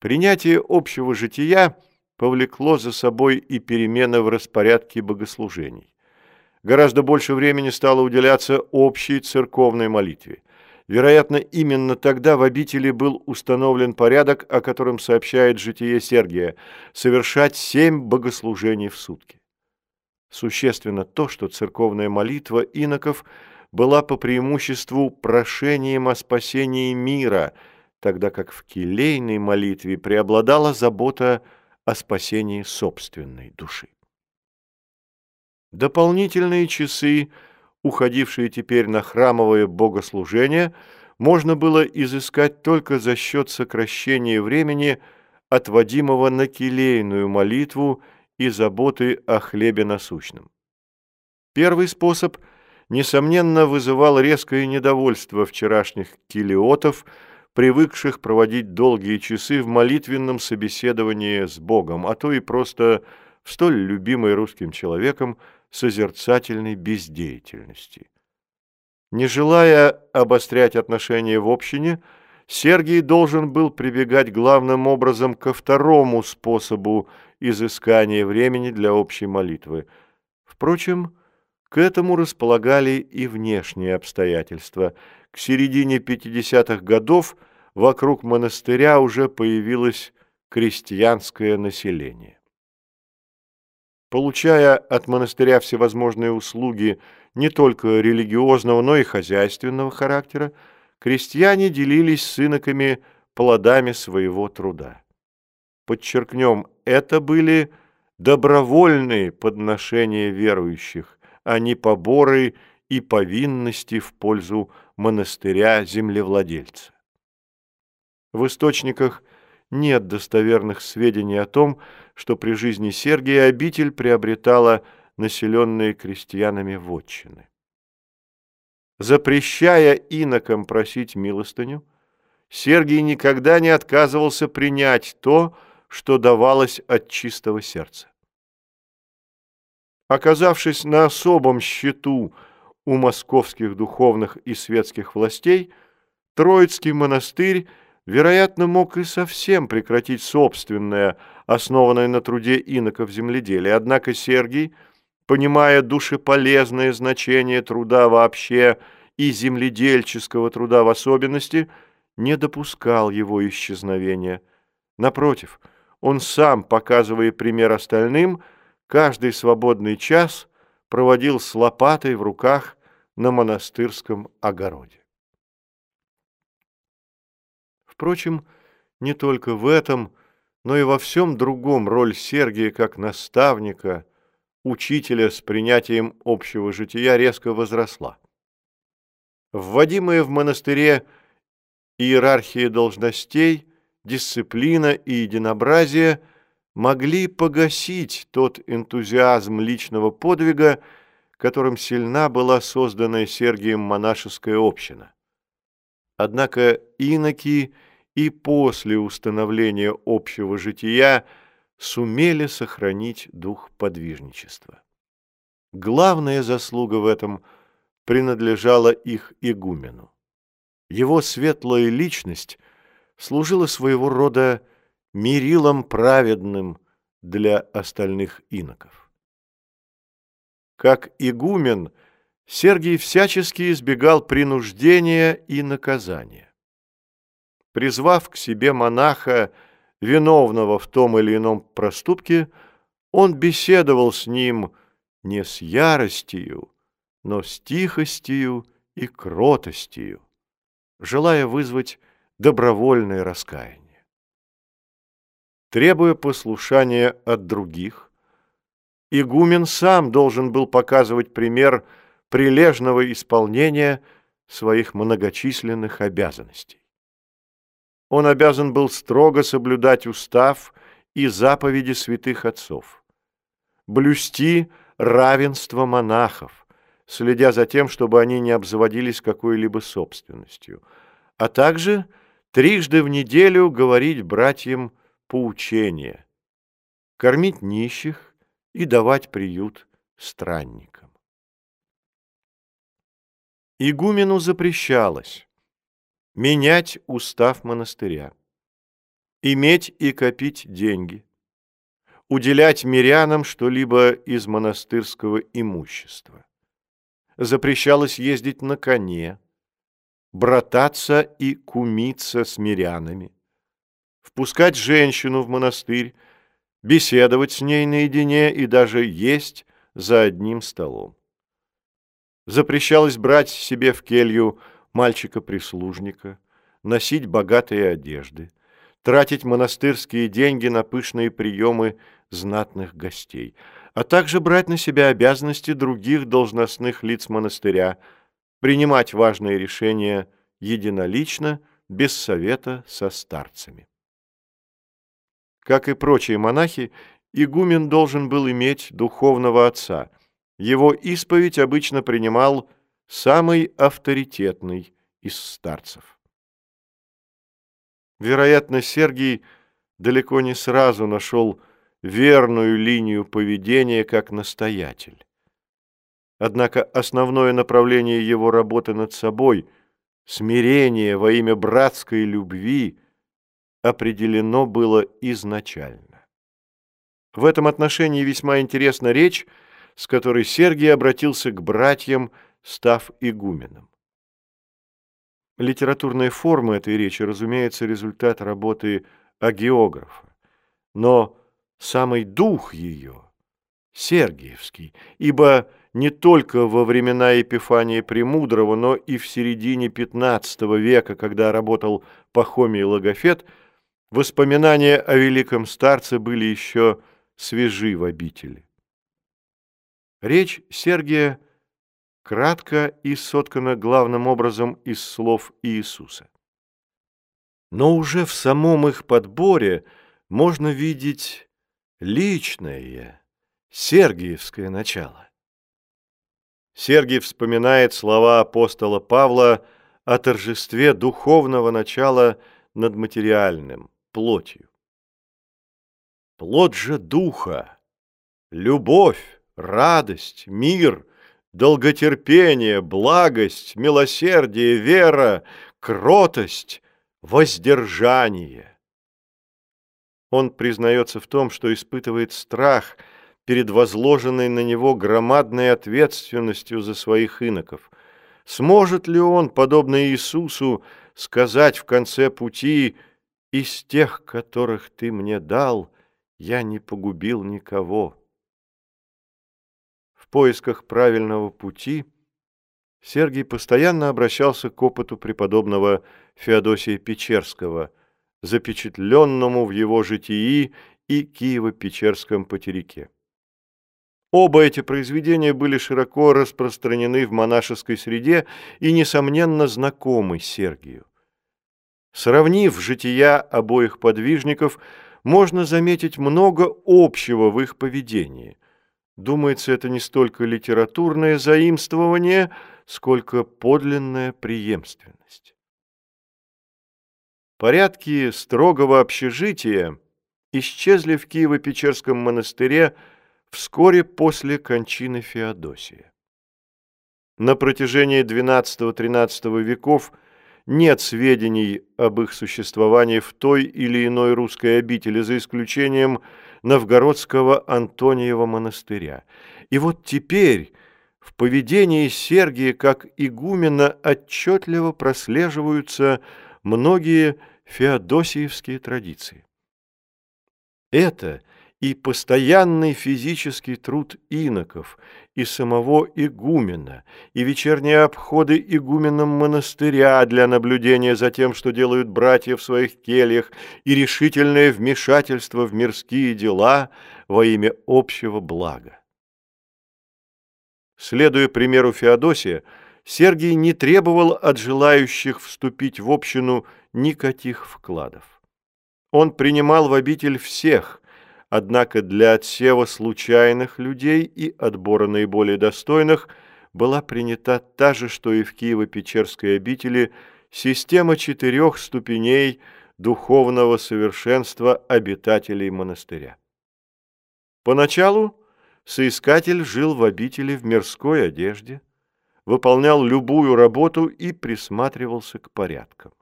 Принятие общего жития повлекло за собой и перемены в распорядке богослужений. Гораздо больше времени стало уделяться общей церковной молитве. Вероятно, именно тогда в обители был установлен порядок, о котором сообщает житие Сергия – совершать семь богослужений в сутки. Существенно то, что церковная молитва иноков была по преимуществу прошением о спасении мира, тогда как в келейной молитве преобладала забота о спасении собственной души. Дополнительные часы, уходившие теперь на храмовое богослужение, можно было изыскать только за счет сокращения времени, отводимого на келейную молитву и заботы о хлебе насущном. Первый способ, несомненно, вызывал резкое недовольство вчерашних килиотов, привыкших проводить долгие часы в молитвенном собеседовании с Богом, а то и просто в столь любимой русским человеком созерцательной бездеятельности. Не желая обострять отношения в общине, Сергий должен был прибегать главным образом ко второму способу изыскания времени для общей молитвы. Впрочем, к этому располагали и внешние обстоятельства. К середине 50-х годов вокруг монастыря уже появилось крестьянское население. Получая от монастыря всевозможные услуги не только религиозного, но и хозяйственного характера, крестьяне делились с иноками плодами своего труда. Подчеркнем, это были добровольные подношения верующих, а не поборы и повинности в пользу монастыря-землевладельца. В источниках нет достоверных сведений о том, что при жизни Сергия обитель приобретала населенные крестьянами вотчины запрещая инокам просить милостыню, Сергий никогда не отказывался принять то, что давалось от чистого сердца. Оказавшись на особом счету у московских духовных и светских властей, Троицкий монастырь, вероятно, мог и совсем прекратить собственное, основанное на труде иноков земледелие. Однако Сергий – понимая душеполезное значение труда вообще и земледельческого труда в особенности, не допускал его исчезновения. Напротив, он сам, показывая пример остальным, каждый свободный час проводил с лопатой в руках на монастырском огороде. Впрочем, не только в этом, но и во всем другом роль Сергия как наставника – учителя с принятием общего жития резко возросла. Вводимые в монастыре иерархия должностей, дисциплина и единообразие могли погасить тот энтузиазм личного подвига, которым сильна была созданная Сергием монашеская община. Однако иноки и после установления общего жития – сумели сохранить дух подвижничества. Главная заслуга в этом принадлежала их игумену. Его светлая личность служила своего рода мерилом праведным для остальных иноков. Как игумен, Сергий всячески избегал принуждения и наказания. Призвав к себе монаха, виновного в том или ином проступке, он беседовал с ним не с яростью, но с тихостью и кротостью, желая вызвать добровольное раскаяние. Требуя послушания от других, игумен сам должен был показывать пример прилежного исполнения своих многочисленных обязанностей. Он обязан был строго соблюдать устав и заповеди святых отцов, блюсти равенство монахов, следя за тем, чтобы они не обзаводились какой-либо собственностью, а также трижды в неделю говорить братьям поучения, кормить нищих и давать приют странникам. Игумену запрещалось менять устав монастыря. Иметь и копить деньги. Уделять мирянам что-либо из монастырского имущества. Запрещалось ездить на коне, брататься и кумиться с мирянами, впускать женщину в монастырь, беседовать с ней наедине и даже есть за одним столом. Запрещалось брать себе в келью мальчика-прислужника, носить богатые одежды, тратить монастырские деньги на пышные приемы знатных гостей, а также брать на себя обязанности других должностных лиц монастыря, принимать важные решения единолично, без совета со старцами. Как и прочие монахи, игумен должен был иметь духовного отца. Его исповедь обычно принимал самый авторитетный из старцев. Вероятно, Сергий далеко не сразу нашел верную линию поведения как настоятель. Однако основное направление его работы над собой, смирение во имя братской любви, определено было изначально. В этом отношении весьма интересна речь, с которой Сергий обратился к братьям, став игуменом. Литературная форма этой речи, разумеется, результат работы агеографа. Но самый дух ее – Сергиевский, ибо не только во времена Епифания Премудрого, но и в середине XV века, когда работал Пахомий Логофет, воспоминания о великом старце были еще свежи в обители. Речь Сергия – кратко и соткана главным образом из слов Иисуса. Но уже в самом их подборе можно видеть личное, сергиевское начало. Сергий вспоминает слова апостола Павла о торжестве духовного начала над материальным, плотью. Плод же духа, любовь, радость, мир, долготерпение, благость, милосердие, вера, кротость, воздержание. Он признается в том, что испытывает страх перед возложенной на него громадной ответственностью за своих иноков. Сможет ли он, подобно Иисусу, сказать в конце пути «Из тех, которых ты мне дал, я не погубил никого»? Поисках правильного пути Сергий постоянно обращался к опыту преподобного Феодосия Печерского, запечатленному в его житии и Киево-Печерском потерике. Оба эти произведения были широко распространены в монашеской среде и, несомненно, знакомы Сергию. Сравнив жития обоих подвижников, можно заметить много общего в их поведении. Думается, это не столько литературное заимствование, сколько подлинная преемственность. Порядки строгого общежития исчезли в Киево-Печерском монастыре вскоре после кончины Феодосия. На протяжении XII-XIII веков нет сведений об их существовании в той или иной русской обители, за исключением Новгородского Антониева монастыря. И вот теперь в поведении Сергия как игумена отчетливо прослеживаются многие феодосиевские традиции. Это и постоянный физический труд иноков, и самого игумена, и вечерние обходы игуменом монастыря для наблюдения за тем, что делают братья в своих кельях, и решительное вмешательство в мирские дела во имя общего блага. Следуя примеру Феодосия, Сергий не требовал от желающих вступить в общину никаких вкладов. Он принимал в обитель всех, Однако для отсева случайных людей и отбора наиболее достойных была принята та же, что и в Киево-Печерской обители, система четырех ступеней духовного совершенства обитателей монастыря. Поначалу соискатель жил в обители в мирской одежде, выполнял любую работу и присматривался к порядкам.